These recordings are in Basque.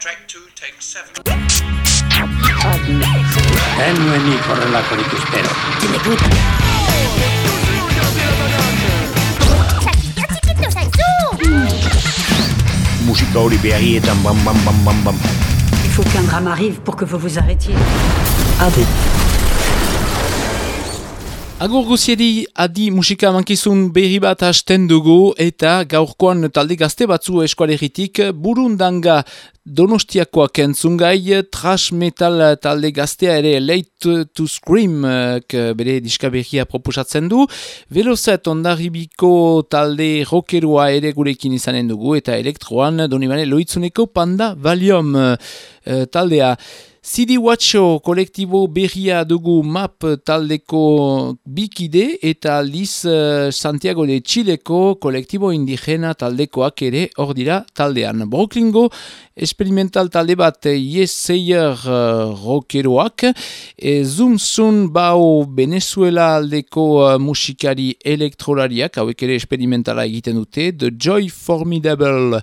Track two, take seven. Ez nuen nik horrelakorik espero. Musika hori behagietan bam bam bam bam bam. Il faut qu'un drame arrive pour que vous vous arrêtiez. Adi. Agur guziedi adi musika mankizun berri bat hasten dugu eta gaurkoan talde gazte batzu eskualeritik burundanga donostiakoak entzungai trash metal talde gaztea ere late to scream eh, bere diska berria proposatzen du velozet ondarribiko talde rockeroa ere gurekin izanen dugu eta elektroan donibane loitzuneko panda valium eh, taldea CD Watcho kolektibo berria dugu map taldeko bikide eta uh, Santiago de Chileko kolektibo indigena taldekoak ere hor dira taldean. Brooklyngo experimental talde bat Yes Sayer uh, rockeroak, e, Zoom bau Venezuela aldeko uh, musikari elektrolariak, hauek ere experimentala egiten dute, The Joy Formidable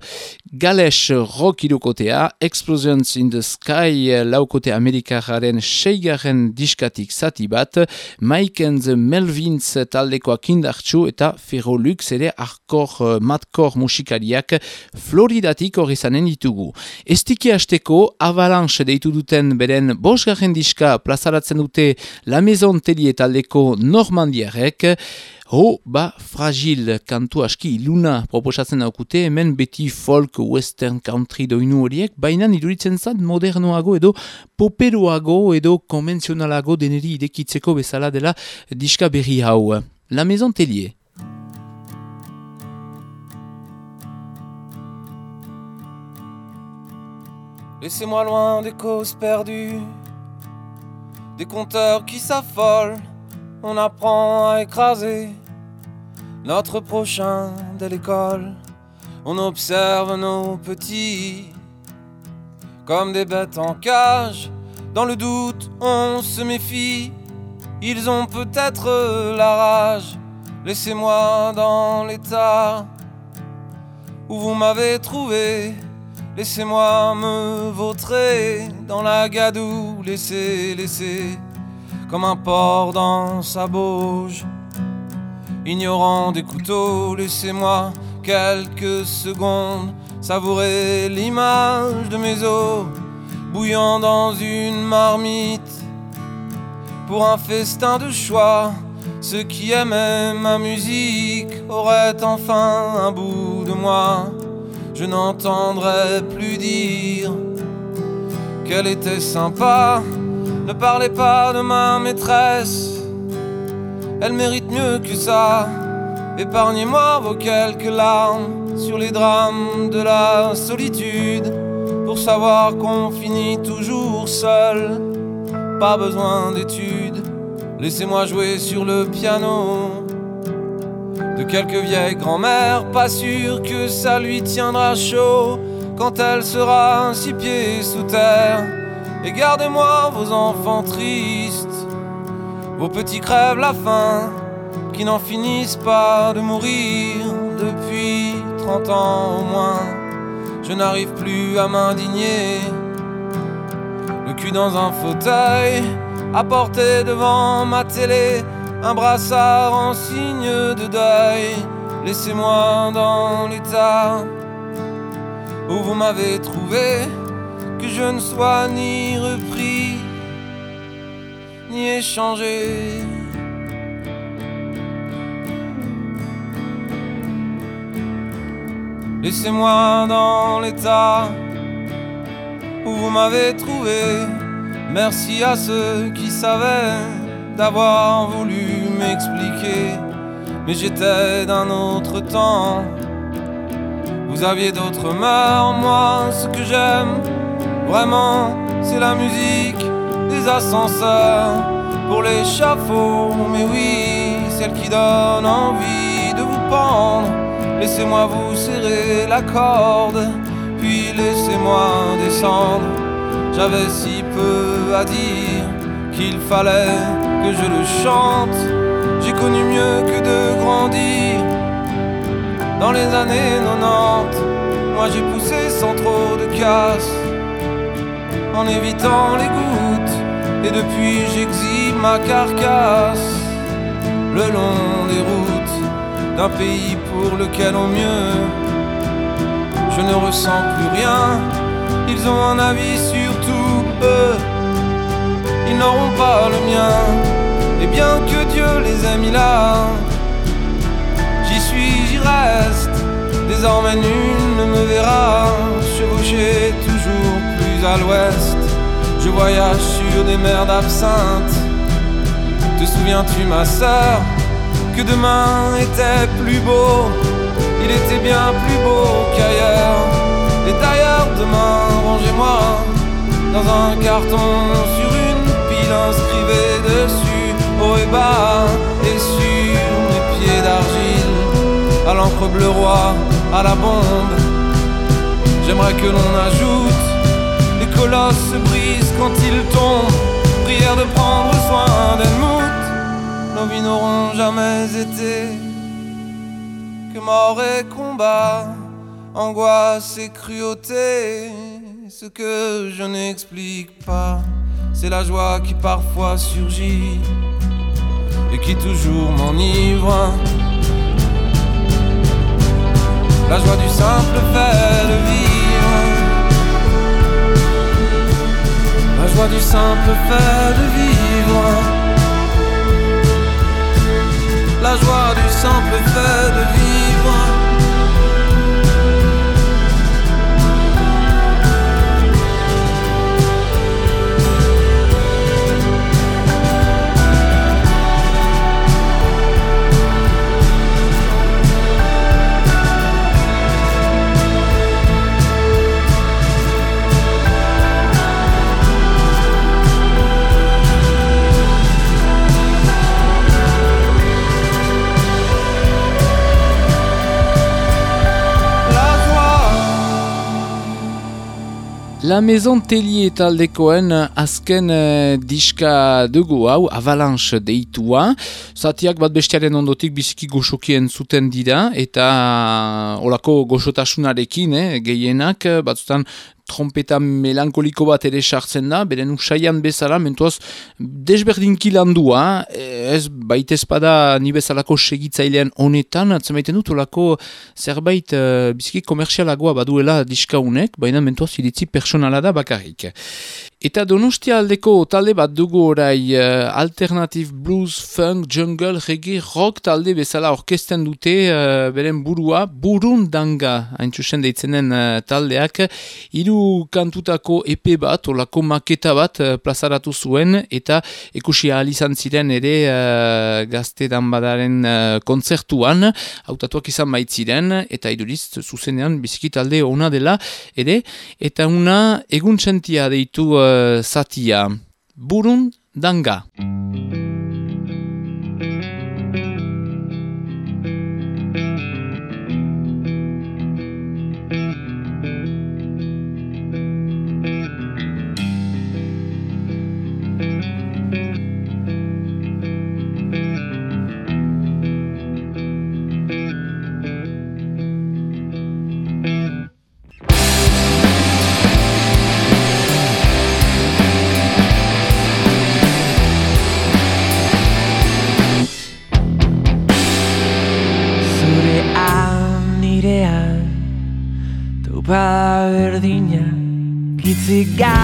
Galesh rock irukotea, Explosions in the Sky laukote amerikararen seigaren diskatik zati bat, Mike and the Melvins taldekoak indartxu eta Ferrolux ere arkor, matkor musikariak Floridatik hori zanen ditugu. Estiki hasteko avalanche deitu duten beren bosgarren diska plazaratzen dute La Maison Telie taldeko Normandiarek, Ho, ba, fragil, kantu aski iluna proposatzen daukute, hemen beti folk, western, country doinu horiek, baina iduritzen zat modernoago edo poperoago edo konvenzionalago deneri idekitzeko bezala dela diska berri hau. La Maison Tellier. Laissez-moi loin des causes perdues, des compteurs qui s'affolent. On apprend à écraser notre prochain de l'école. On observe nos petits comme des bêtes en cage. Dans le doute, on se méfie. Ils ont peut-être la rage. Laissez-moi dans l'état où vous m'avez trouvé. Laissez-moi me vautrer dans la gadoue, laissez, laissez, comme un porc dans sa bauge. Ignorant des couteaux, laissez-moi quelques secondes savourer l'image de mes os, bouillant dans une marmite. Pour un festin de choix, ceux qui aimaient ma musique auraient enfin un bout de moi je n'entendrai plus dire qu'elle était sympa. Ne parlez pas de ma maîtresse, elle mérite mieux que ça. Épargnez-moi vos quelques larmes sur les drames de la solitude pour savoir qu'on finit toujours seul. Pas besoin d'études, laissez-moi jouer sur le piano de quelques vieilles grand-mères, pas sûr que ça lui tiendra chaud quand elle sera six pieds sous terre. Et gardez-moi vos enfants tristes, vos petits crèvent la faim, qui n'en finissent pas de mourir depuis 30 ans au moins. Je n'arrive plus à m'indigner, le cul dans un fauteuil, à devant ma télé un brassard en signe de deuil. Laissez-moi dans l'état où vous m'avez trouvé, que je ne sois ni repris, ni échangé. Laissez-moi dans l'état où vous m'avez trouvé. Merci à ceux qui savaient d'avoir voulu m'expliquer, mais j'étais d'un autre temps. Vous aviez d'autres mœurs, moi ce que j'aime vraiment c'est la musique des ascenseurs pour l'échafaud, mais oui, celle qui donne envie de vous pendre. Laissez-moi vous serrer la corde, puis laissez-moi descendre. J'avais si peu à dire qu'il fallait que je le chante. Connu mieux que de grandir dans les années 90. Moi j'ai poussé sans trop de casse en évitant les gouttes. Et depuis j'exhibe ma carcasse le long des routes d'un pays pour lequel au mieux je ne ressens plus rien. Ils ont un avis sur tout, eux, ils n'auront pas le mien. Et bien que Dieu les ait mis là, j'y suis, j'y reste. Désormais nul ne me verra chevaucher toujours plus à l'ouest. Je voyage sur des mers d'absinthe. Te souviens-tu, ma sœur, que demain était plus beau? Il était bien plus beau qu'ailleurs. Et d'ailleurs, demain, rangez-moi dans un carton sur une pile inscrivée dessus, et bas, et sur mes pieds d'argile, à l'encre bleu roi, à la bombe. J'aimerais que l'on ajoute les colosses se brisent quand ils tombent. Prière de prendre soin d'Elmout. Nos vies n'auront jamais été que mort et combat, angoisse et cruauté. Ce que je n'explique pas, c'est la joie qui parfois surgit qui toujours m'enivre. La joie du simple fait de vivre. La joie du simple fait de vivre la joie du simple fait de vivre. La Maison Tellier taldekoen azken uh, diska dugu hau, Avalanche deitua. Zatiak bat bestiaren ondotik biziki goxokien zuten dira, eta olako goxotasunarekin, eh, gehienak, batzutan trompeta melankoliko bat ere sartzen da, beren usaian bezala, mentuaz, desberdinki landua, ez baita espada ni bezalako segitzailean honetan, atzen baiten dut, olako zerbait uh, biziki komersialagoa baduela diskaunek, baina mentuaz iritzi personala da bakarrik. Eta donostia aldeko talde bat dugu orai uh, alternative blues, funk, jungle, reggae, rock talde bezala orkesten dute uh, beren burua, burun danga, hain txusen deitzenen uh, taldeak, hiru kantutako epe bat, olako maketa bat uh, plazaratu zuen, eta ekusi ahal izan ziren ere uh, gazte danbadaren uh, kontzertuan, hautatuak izan baitziren, eta iduriz zuzenean biziki talde ona dela, ere, eta una egun txentia deitu satia. Burun danga. cigarro.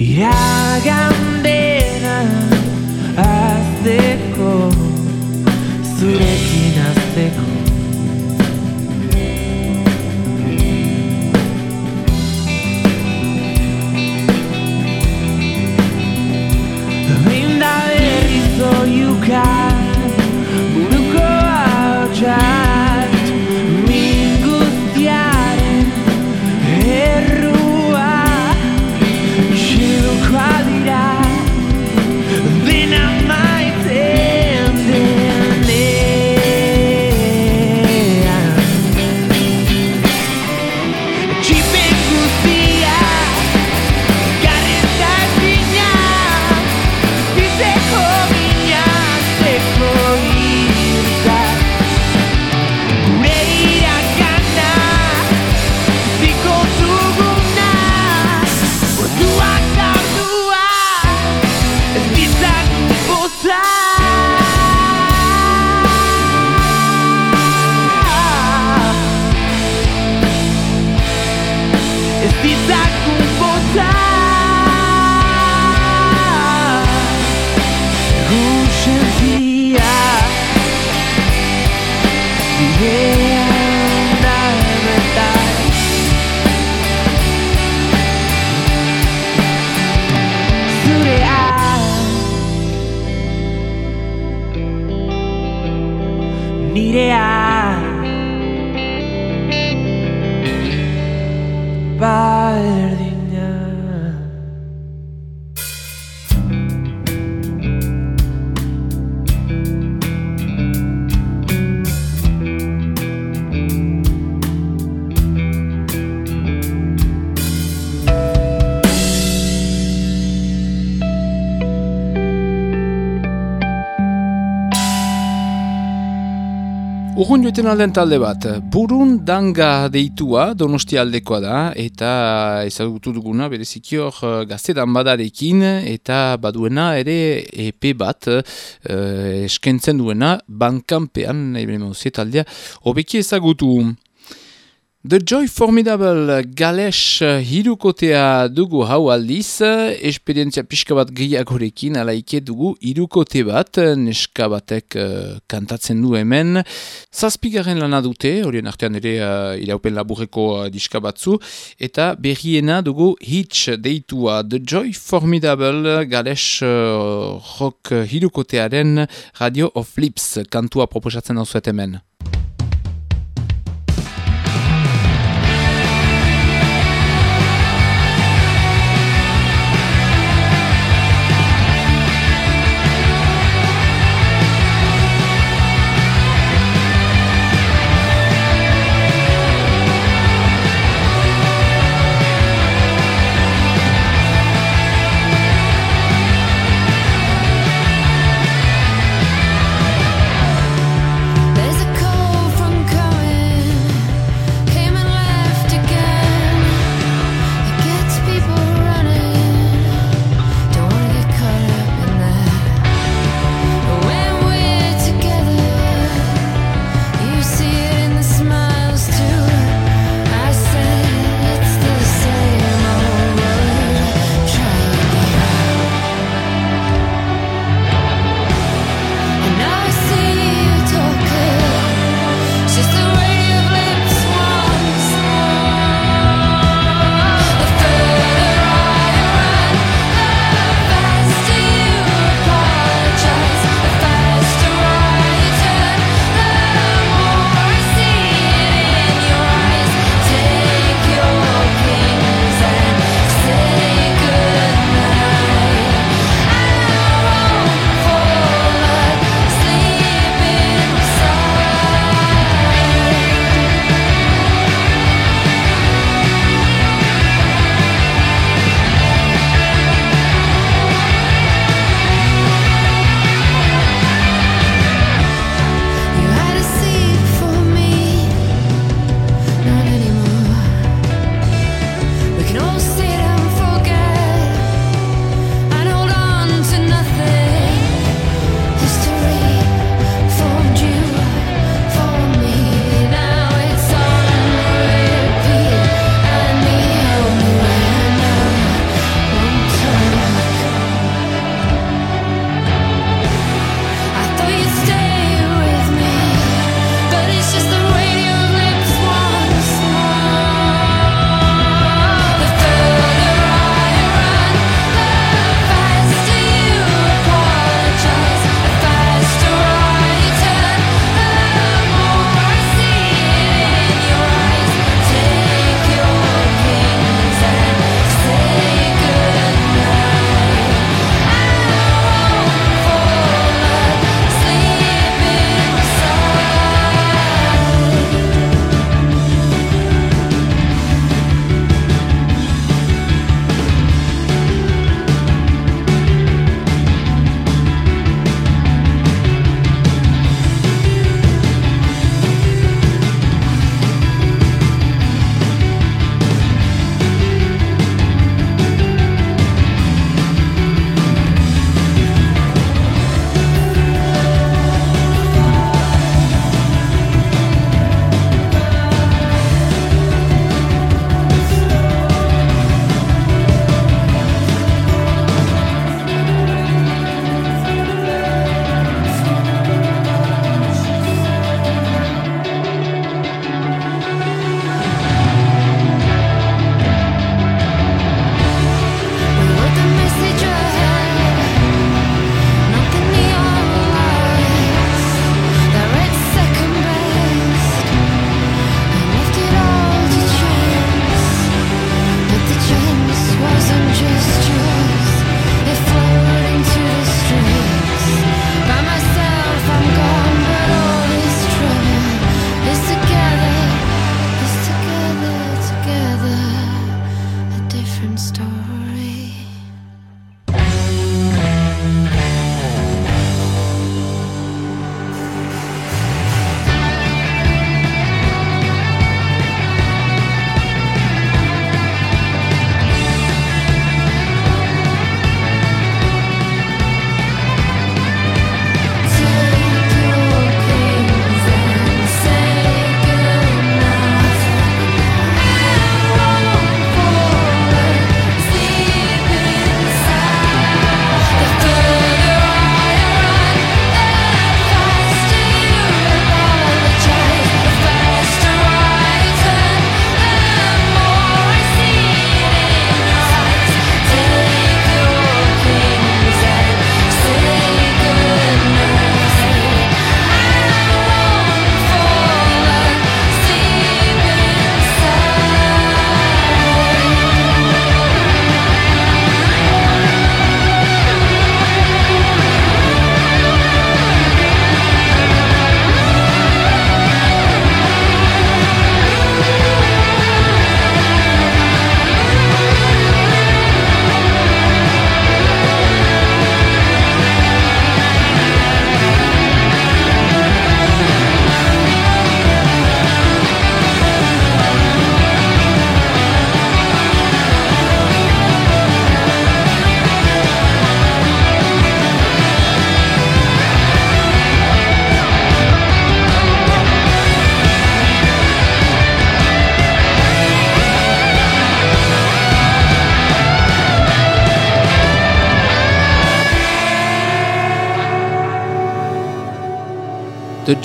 야간 Nirea. Berdina Urrun joeten alden talde bat, burun danga deitua donosti aldekoa da, eta ezagutu duguna bereziki hor eh, gaztetan badarekin, eta baduena ere EP bat eh, eskentzen duena bankanpean, nahi taldea, hobeki ezagutu. The Joy Formidable Galesh hirukotea dugu hau aldiz, esperientzia pixka bat gehiagorekin, alaike dugu hirukote bat, neska batek uh, kantatzen du hemen. Zazpigaren lana dute, horien artean ere uh, iraupen laburreko uh, diska batzu, eta berriena dugu hitch deitua The Joy Formidable Galesh uh, rock hirukotearen Radio of Lips kantua proposatzen hau hemen.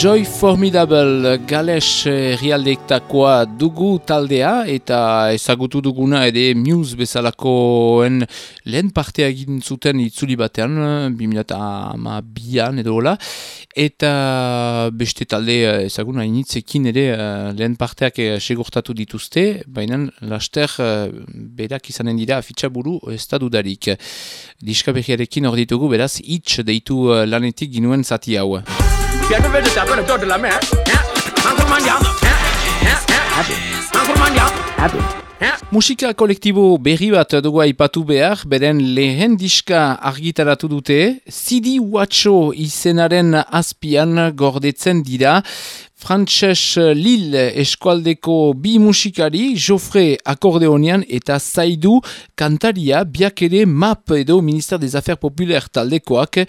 Joy Formidable gales rialdektakoa dugu taldea eta ezagutu duguna ere Muse bezalakoen lehen partea egin zuten itzuli batean, 2002an edo hola, eta beste talde ezaguna initzekin ere eh, lehen parteak eh, segurtatu dituzte, baina laster eh, berak izanen dira fitxaburu ez da dudarik. Diska behiarekin hor ditugu, beraz, itx deitu lanetik ginuen zati hau. 别说为这下边的叫这拉面，俺kurman dia, han kurman dia. Musika kolektibo berri bat dugu aipatu behar, beren lehen diska argitaratu dute, CD Watcho izenaren azpian gordetzen dira, Frantses Lille eskualdeko bi musikari, Jofre akordeonian eta Zaidu kantaria biak ere MAP edo Minister des Affaires Populaires taldekoak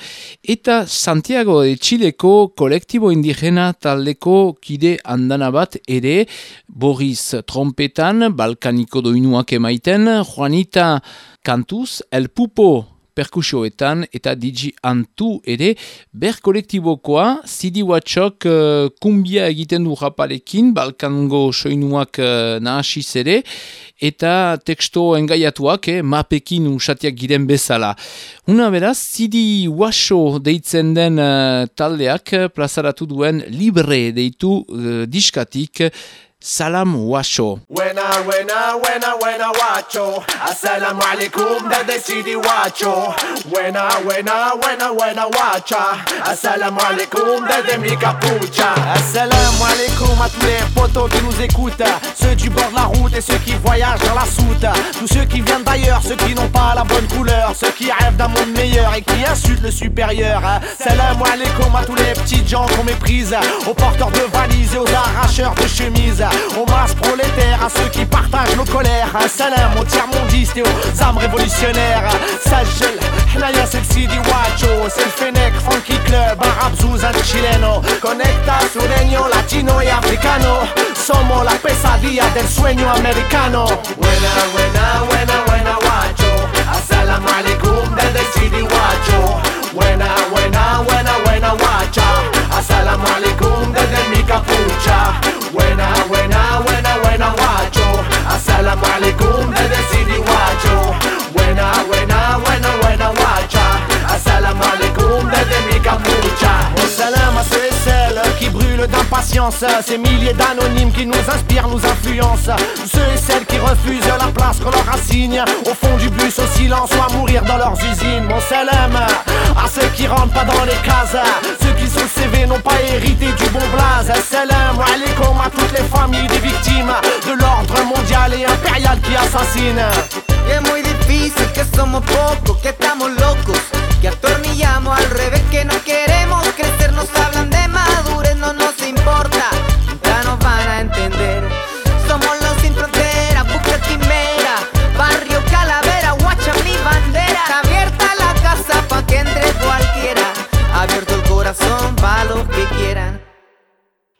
eta Santiago de Chileko kolektibo indigena taldeko kide andana bat ere Boris Trompetan, Balkaniko doinuak emaiten, Juanita Kantuz, El Pupo perkusioetan eta digi antu ere ber kolektibokoa CD Watchok uh, kumbia egiten du rapalekin balkango soinuak uh, nahasiz ere eta teksto engaiatuak eh, mapekin usatiak giren bezala. Una beraz, CD Washo deitzen den uh, taldeak plazaratu duen libre deitu uh, diskatik Salam Washo. Wena, wena, wena, wena, wacho. Assalamu alaikum, da decidi wacho. Wena, wena, wena, wena, wacha. Assalamu alaikum, de mi capucha. Assalamu alaikum à tous les potos qui nous écoutent. Ceux du bord de la route et ceux qui voyagent dans la soute. Tous ceux qui viennent d'ailleurs, ceux qui n'ont pas la bonne couleur. Ceux qui rêvent d'un monde meilleur et qui insultent le supérieur. Salam alaikum à tous les petites gens qu'on méprise. Aux porteurs de valises et aux arracheurs de chemises. Hommage prolétaire à ceux qui partagent nos colères. Salam aux tiers-mondistes et aux âmes révolutionnaires. Sagel, Hnaya c'est le Sidi Wacho, c'est le Fennec Funky Club, Arab Zuzan Chileno. Conecta sureño, latino y africano. Somos la pesadilla del sueño americano. Buena, buena, buena, buena Wacho. Assalamu alaikum desde Sidi Wacho. Buena, buena, buena, buena Wacha. Assalamu alaikum desde mi capucha. Buena, buena, buena, buena guacho. Assalamu alaikum desde Sidi guacho. Buena, buena, buena, buena guacha. Assalamu alaikum d'impatience. Ces milliers d'anonymes qui nous inspirent, nous influencent. Ceux et celles qui refusent la place qu'on leur assigne. Au fond du bus, au silence ou à mourir dans leurs usines. Mon salam à ceux qui rentrent pas dans les cases. Ceux qui sont CV n'ont pas hérité du bon blaze. Salam alaikum à toutes les familles des victimes de l'ordre mondial et impérial qui assassine. Dicen que somos pocos, que estamos locos, que atornillamos al revés, que no queremos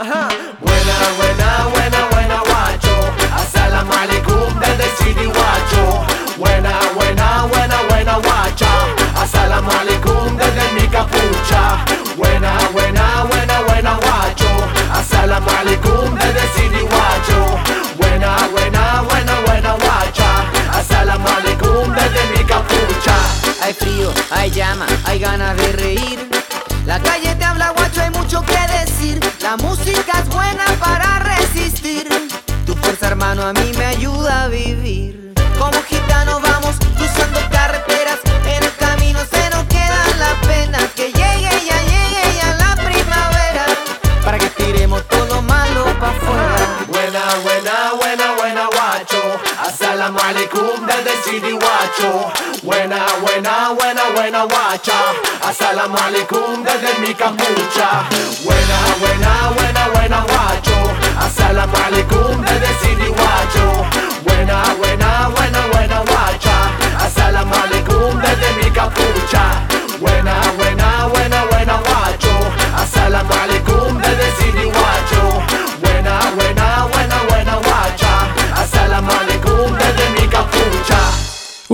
Buena, buena, buena, buena, guacho. Assalamu alaikum desde City Guacho. Buena, buena, buena, buena, guacha. Assalamu alaikum desde mi capucha. Buena, buena, buena, buena, guacho. Assalamu alaikum desde City Guacho. Buena, buena, buena, buena, guacha. Assalamu alaikum desde mi capucha. Hay frío, hay llama, hay ganas de reír. La calle La música es buena para resistir. Tu fuerza, hermano, a mí me ayuda a vivir. Como gitanos vamos cruzando carreteras. En el camino se nos quedan las penas. Que llegue, ya llegue, ya la primavera. Para que tiremos todo lo malo pa' afuera. Buena, buena, buena, buena, guacho. Assalamu alaikum Guacho. Buena, buena, buena, buena, guacha. Assalamu alaikum desde mi capucha. Buena, buena, buena, buena, guacho. Assalamu alaikum desde City Guacho. Buena, buena, buena, buena, guacha. Assalamu alaikum desde mi capucha. Buena, buena, buena, buena, guacho. Assalamu alaikum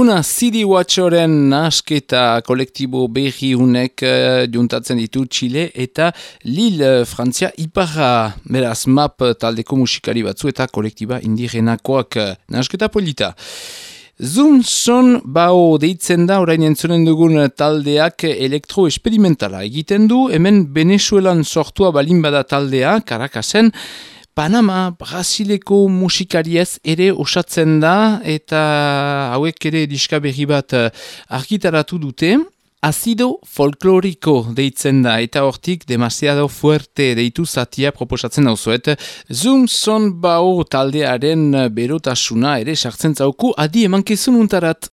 Una CD Watchoren nasketa kolektibo berri unek uh, juntatzen ditu Chile eta Lille, Frantzia, Iparra, beraz map taldeko musikari batzu eta kolektiba indigenakoak nasketa polita. Zoom son bao deitzen da orain entzunen dugun taldeak elektroesperimentala egiten du, hemen Venezuelan sortua balin bada taldea, Caracasen, Panama, Brasileko musikariez ere osatzen da eta hauek ere diska berri bat eh, argitaratu dute. Azido folkloriko deitzen da eta hortik demasiado fuerte deitu zatia proposatzen dauzuet. Zoom son bao taldearen berotasuna ere sartzen zauku adi emankezun untarat.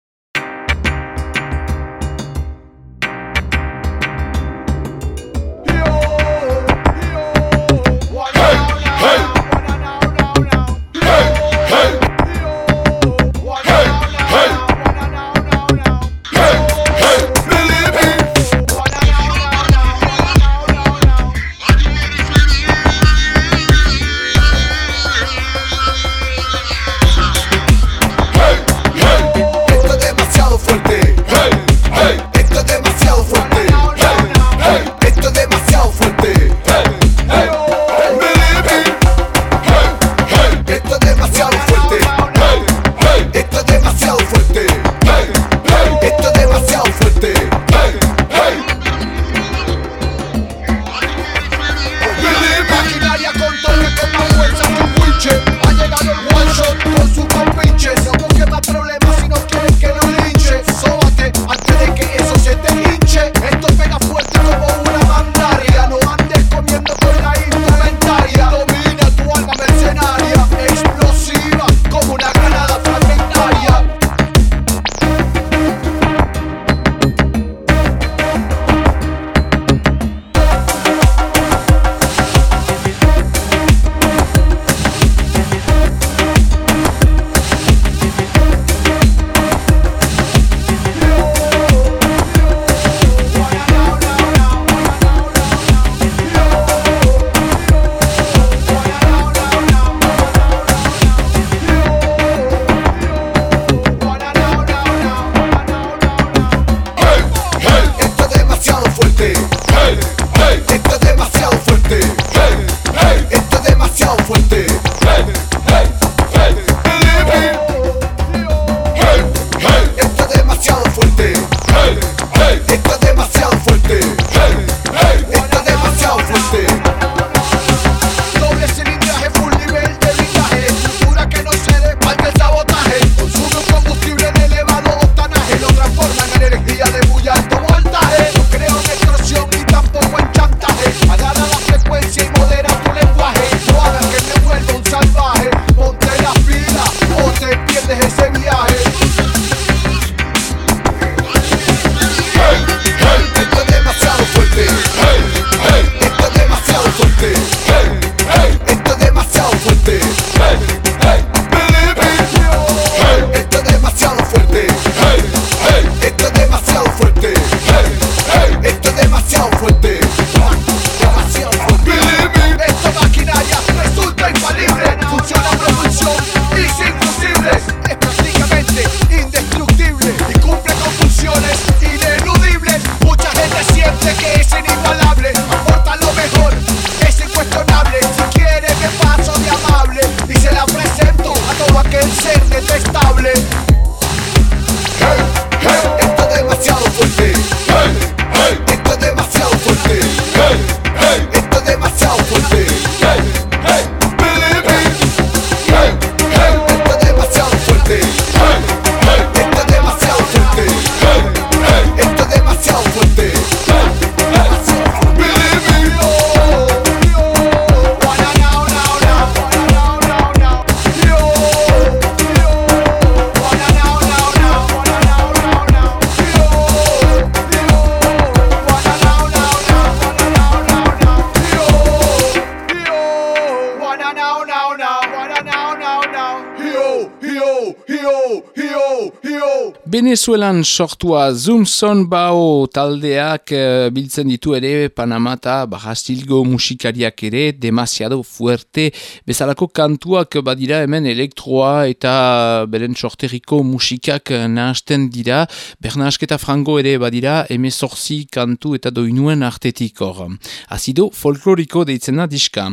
Yo, yo, yo. Venezuelan sortua Zoomson Bao taldeak eh, biltzen ditu ere Panama eta Barrastilgo musikariak ere demasiado fuerte bezalako kantuak badira hemen elektroa eta beren sorteriko musikak nahasten dira Bernasketa Frango ere badira emezorzi kantu eta doinuen artetik hor. Azido folkloriko deitzen da diska.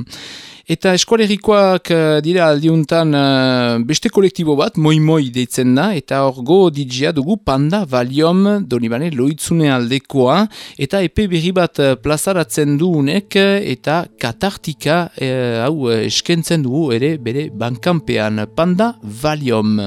Eta eskualerikoak eh, dira aldiuntan eh, beste kolektibo bat, moi moi deitzen da, eta hor go DJa dugu Panda Valium donibane loitzune aldekoa, eta epe berri bat eh, plazaratzen du unek, eta katartika eh, hau eskentzen dugu ere bere bankanpean Panda Valium.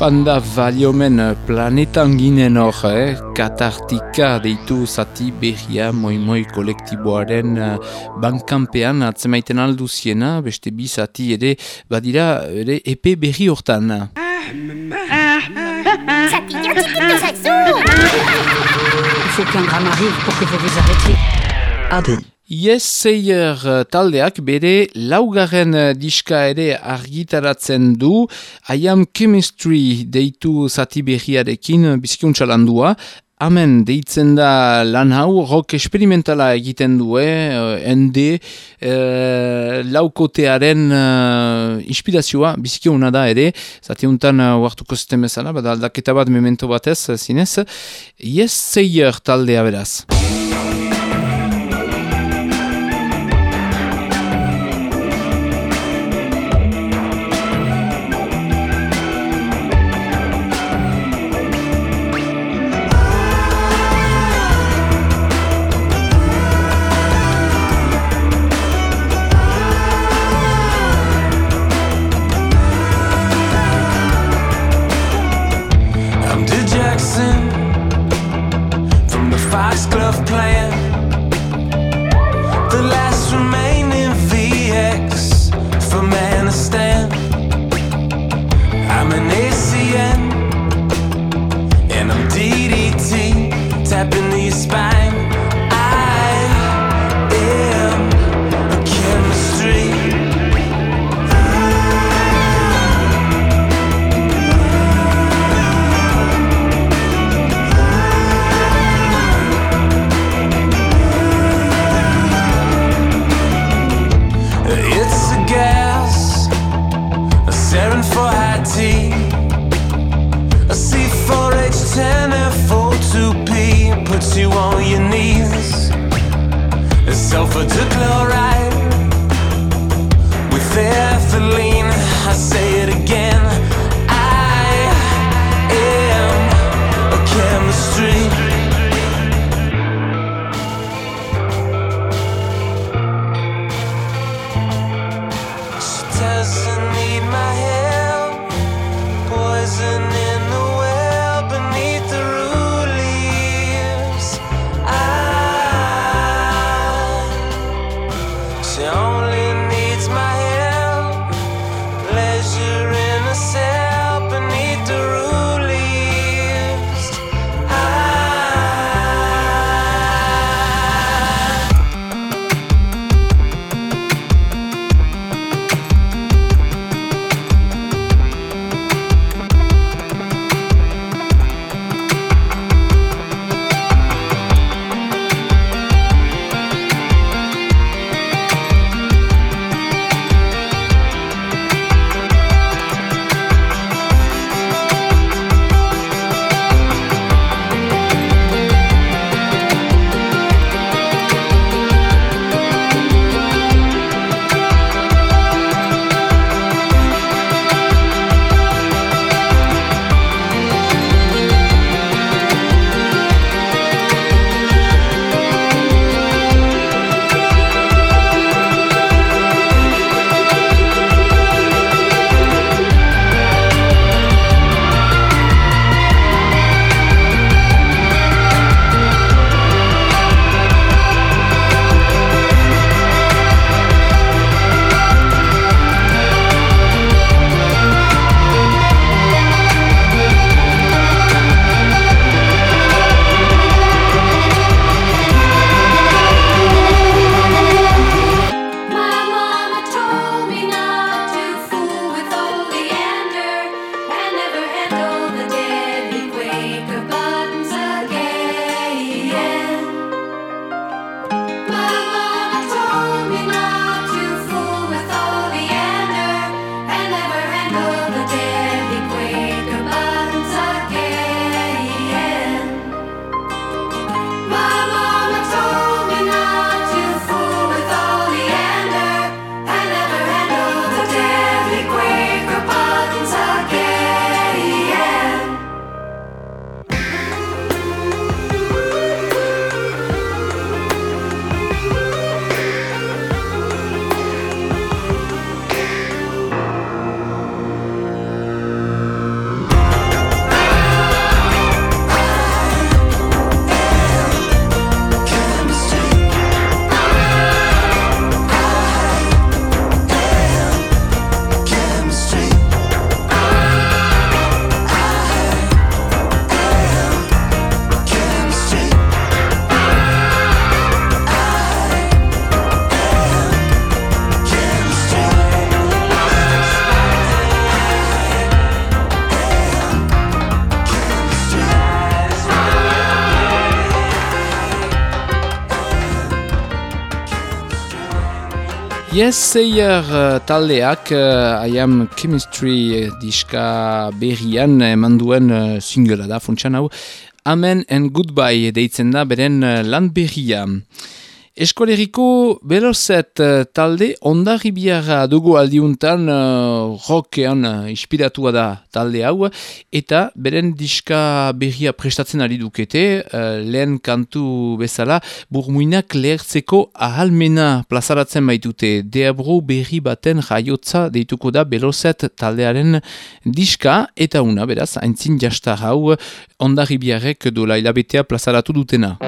Panda valiomen planetan ginen hor, eh? katartika deitu zati berria moi-moi kolektiboaren uh, bankanpean atzemaiten alduziena, beste bi zati ere badira ere epe berri hortan. Ah, sexu. Il faut qu'un drame arrive pour que vous vous arrêtiez. Adi. Yes Sayer uh, taldeak bere laugarren uh, diska ere argitaratzen du I am chemistry deitu zati berriarekin uh, bizkiuntza landua. Hemen deitzen da lan hau rock experimentala egiten du, eh? ND uh, laukotearen uh, inspirazioa bizkiuna da ere, zati untan uh, huartuko zuten bezala, bada aldaketa bat memento batez zinez. Yes Sayer taldea beraz. Yes, Sayer uh, taldeak uh, I am chemistry diska berrian eman duen uh, singela da, funtsan hau Amen and Goodbye deitzen da beren uh, lan berria. Eskoleriko berozet uh, talde ondarribiara dugu aldiuntan uh, rockean uh, inspiratua da talde hau eta beren diska berria prestatzen ari dukete uh, lehen kantu bezala burmuinak lehertzeko ahalmena plazaratzen baitute deabro berri baten jaiotza deituko da berozet taldearen diska eta una beraz haintzin jastar hau ondarribiarek dola hilabetea plazaratu dutena.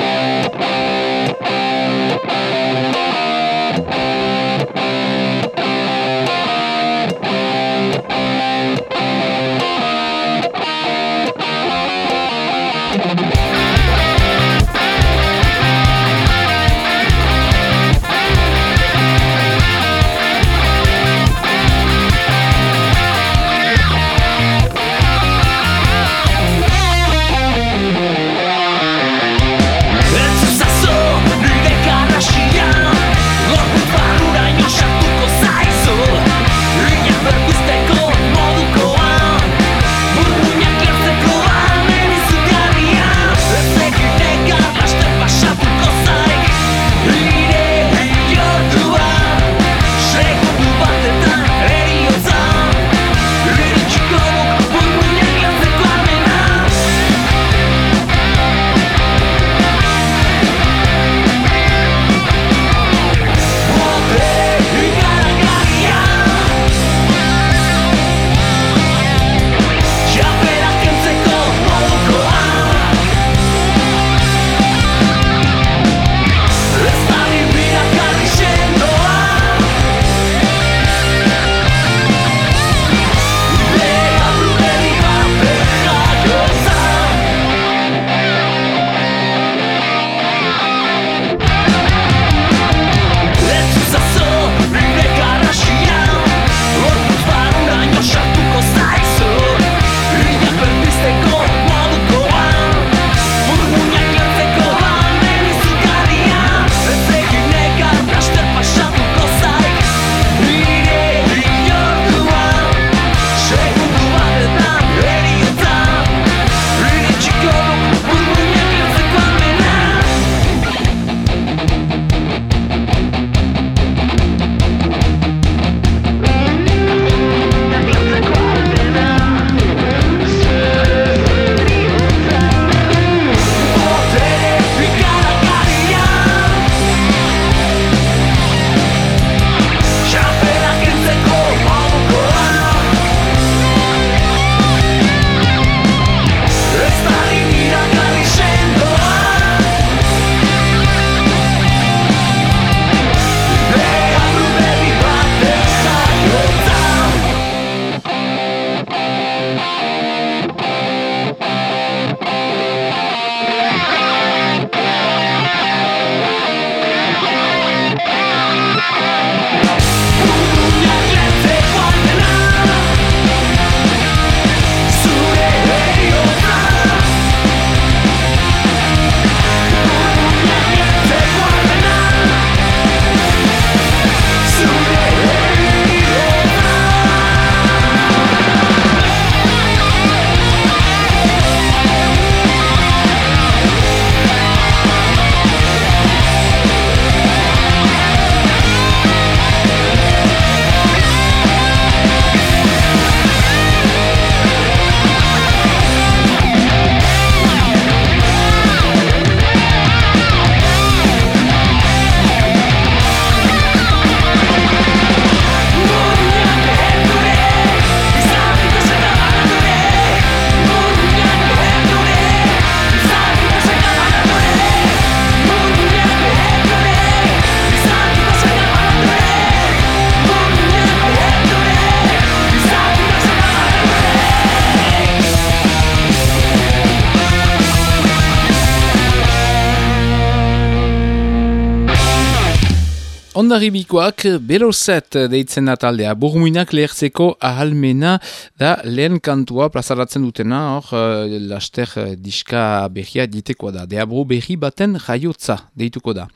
Ondarribikoak berozet deitzen da taldea. Burmuinak lehertzeko ahalmena da lehen kantua plazaratzen dutena, hor, uh, laster uh, diska behia ditekoa da. Deabro behi baten jaiotza deituko da.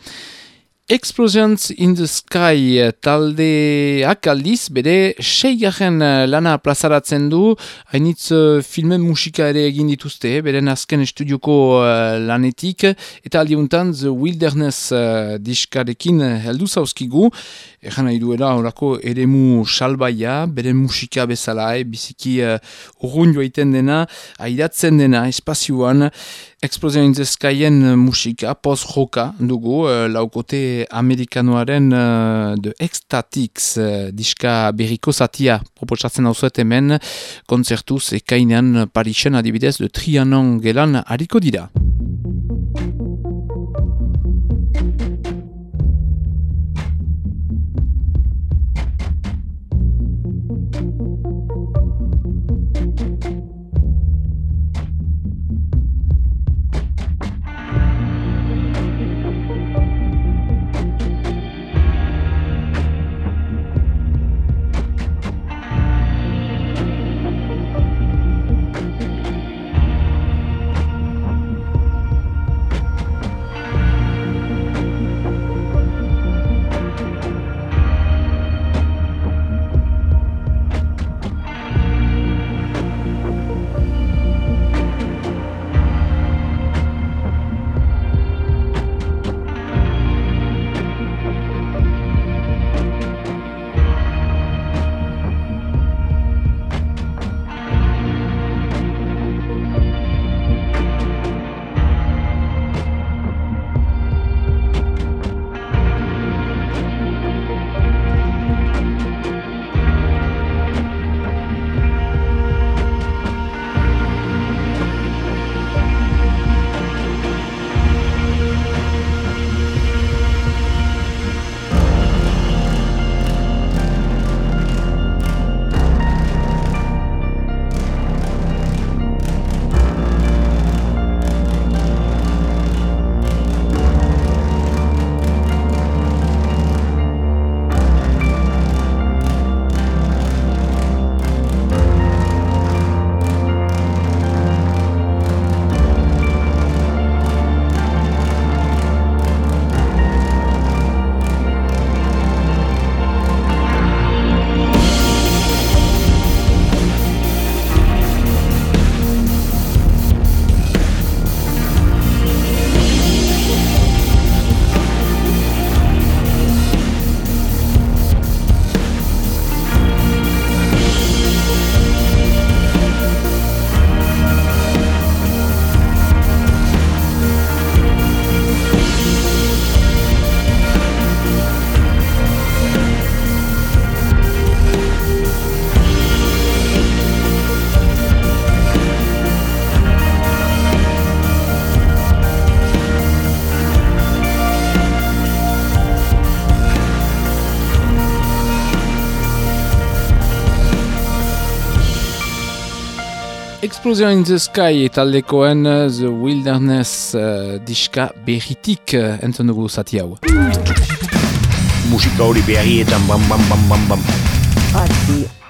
Explosions in the Sky eh, taldeak aldiz bere seigarren eh, lana plazaratzen du. Hainitz uh, filmen musika ere egin dituzte beren azken estudioko uh, lanetik. Eta aldiuntan The Wilderness uh, diskarekin heldu zauzkigu. Egan nahi duela horako eremu salbaia, beren musika bezala, eh, biziki uh, urrun joaiten dena, aidatzen dena, espazioan, Explosion in the Skyen musika, post-roka dugu, uh, laukote amerikanoaren uh, The Ecstatics uh, diska berriko zatia proposatzen hau hemen, konzertuz ekainean Parisen adibidez de Trianon gelan hariko dira. Explosion in the Sky taldekoen uh, The Wilderness uh, diska berritik uh, entzun dugu zati hau. Musika hori berrietan bam bam bam bam bam.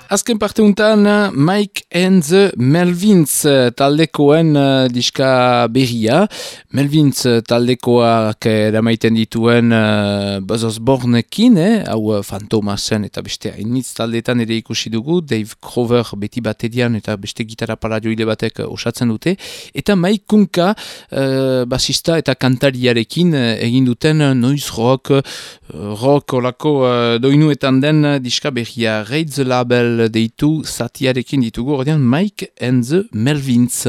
Azken parte untan, Mike and the Melvins uh, taldekoen uh, diska berria. Melvins uh, taldekoak eramaiten dituen uh, Buzz Bornekin, eh? hau Fantomasen eta beste hainitz taldeetan ere ikusi dugu, Dave Crover beti batedian eta beste gitarra paradioile batek osatzen dute. Eta Mike Kunka, uh, basista eta kantariarekin uh, egin duten noise rock, uh, rock olako uh, doinuetan den diska berria. Raid the Label deitu zatiarekin ditugu, ordean Mike and the Melvins.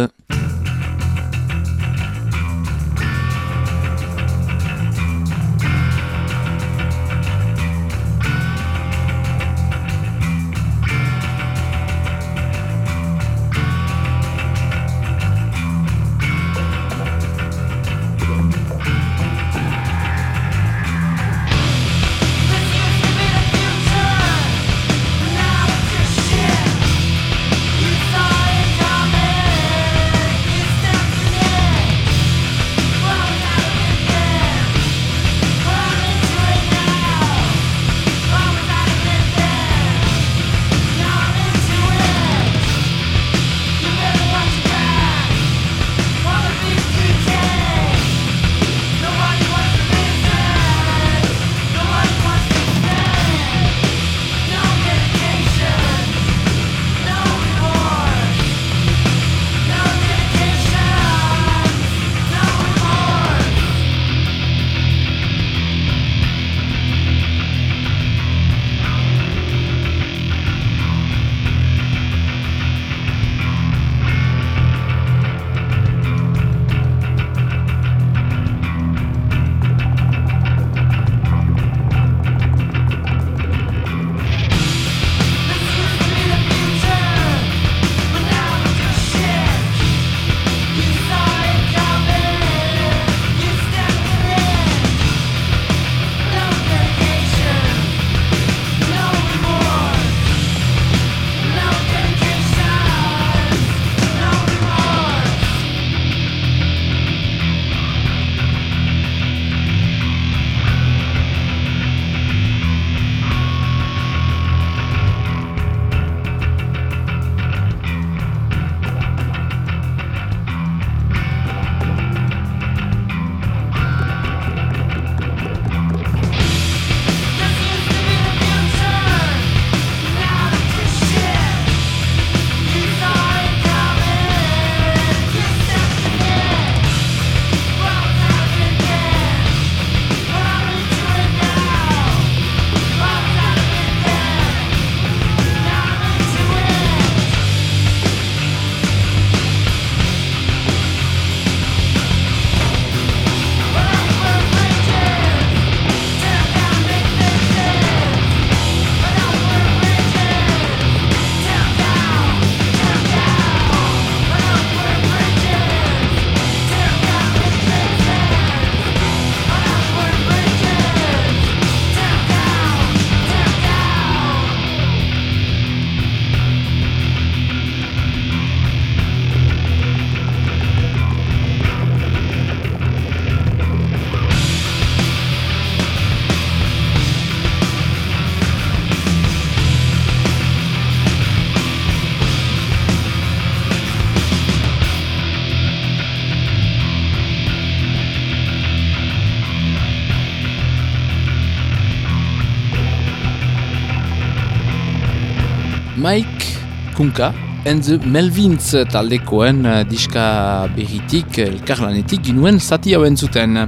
Kunka and the Melvins taldekoen uh, diska berritik, elkarlanetik ginuen zati hau entzuten.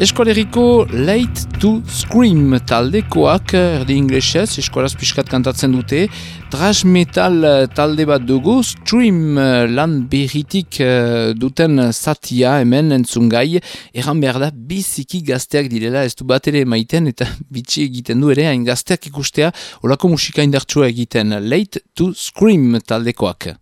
Eskoleriko Late to Scream taldekoak erdi inglesez, eskolaz piskat kantatzen dute, trash metal talde bat dugu, stream lan berritik duten zatia hemen entzungai, erran behar da biziki gazteak direla ez du bat ere maiten eta bitxi egiten du ere hain gazteak ikustea olako musika indartsua egiten. Late to Scream taldekoak.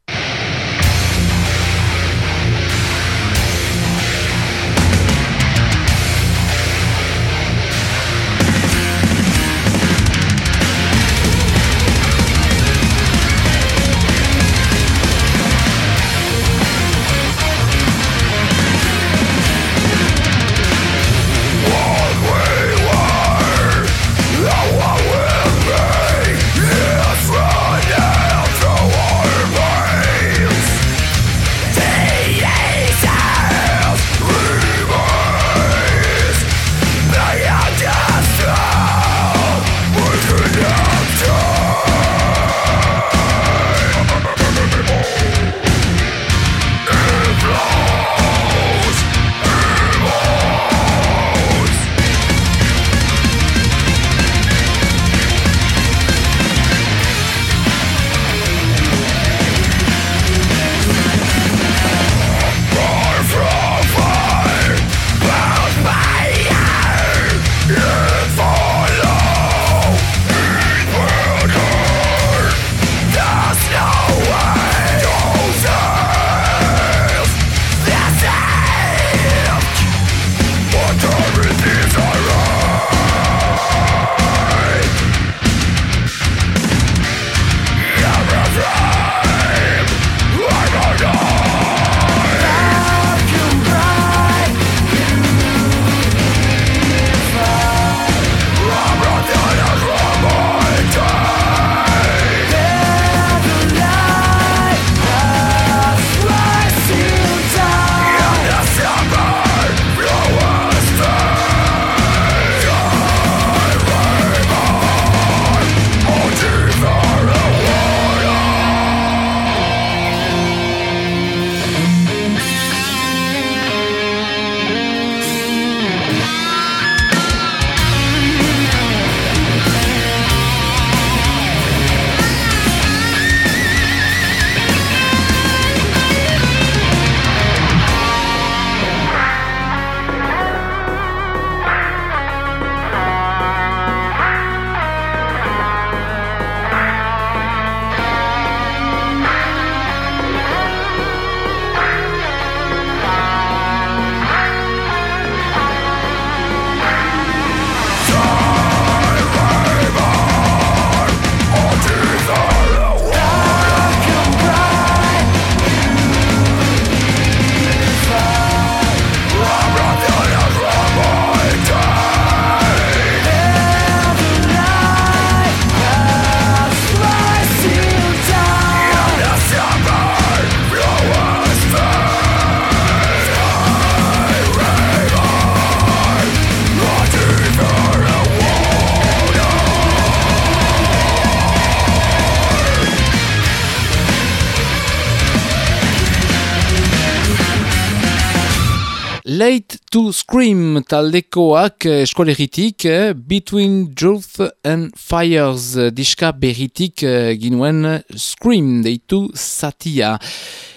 Scream taldekoak eh, eskolegitik eh, Between Truth and Fires eh, diska berritik ginuen Scream deitu satia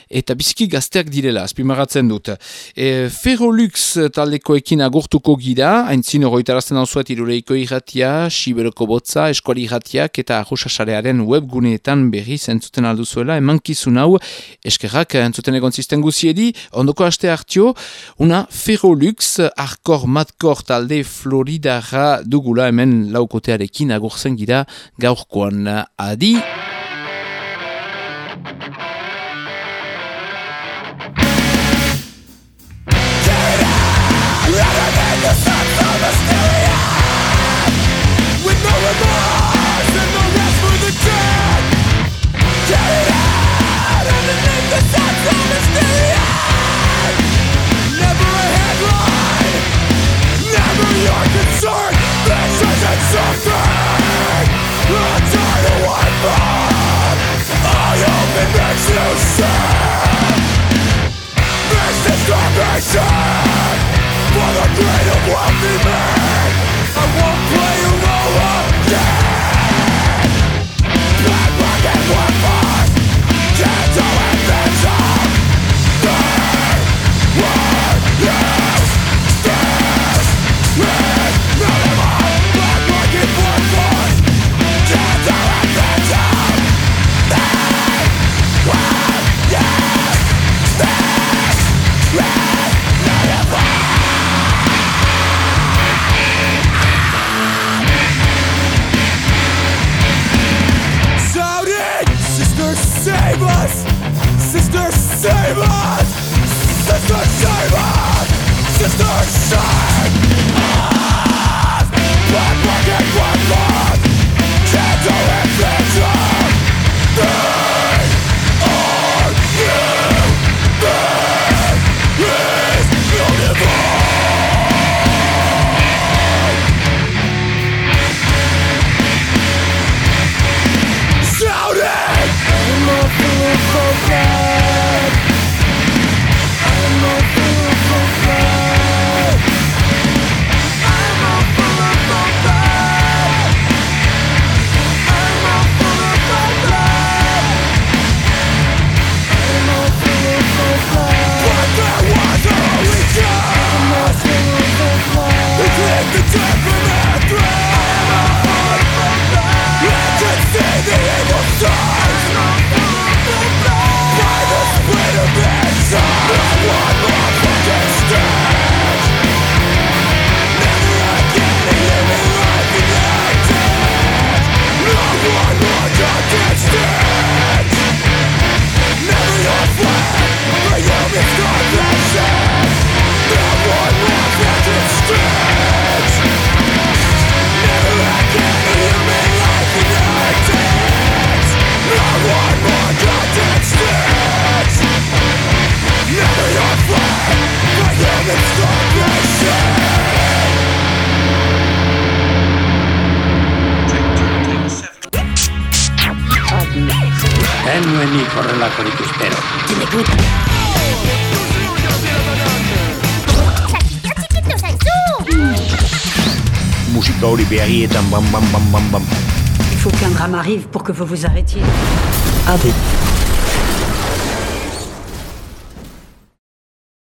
eta biziki gazteak direla, azpimaratzen dut. E, Ferrolux taldekoekin agurtuko gira, haintzin horretarazten hau zuet irureiko irratia, Siberoko botza, eskuali irratiak eta arrosasarearen webguneetan berri zentzuten alduzuela, eman kizun hau, eskerrak entzuten egon zisten guziedi, ondoko haste hartio, una Ferrolux, arkor matkor talde Floridara dugula hemen laukotearekin agurtzen gira gaurkoan. Adi! Save us! Sister, save us! Sister, save que vous vous.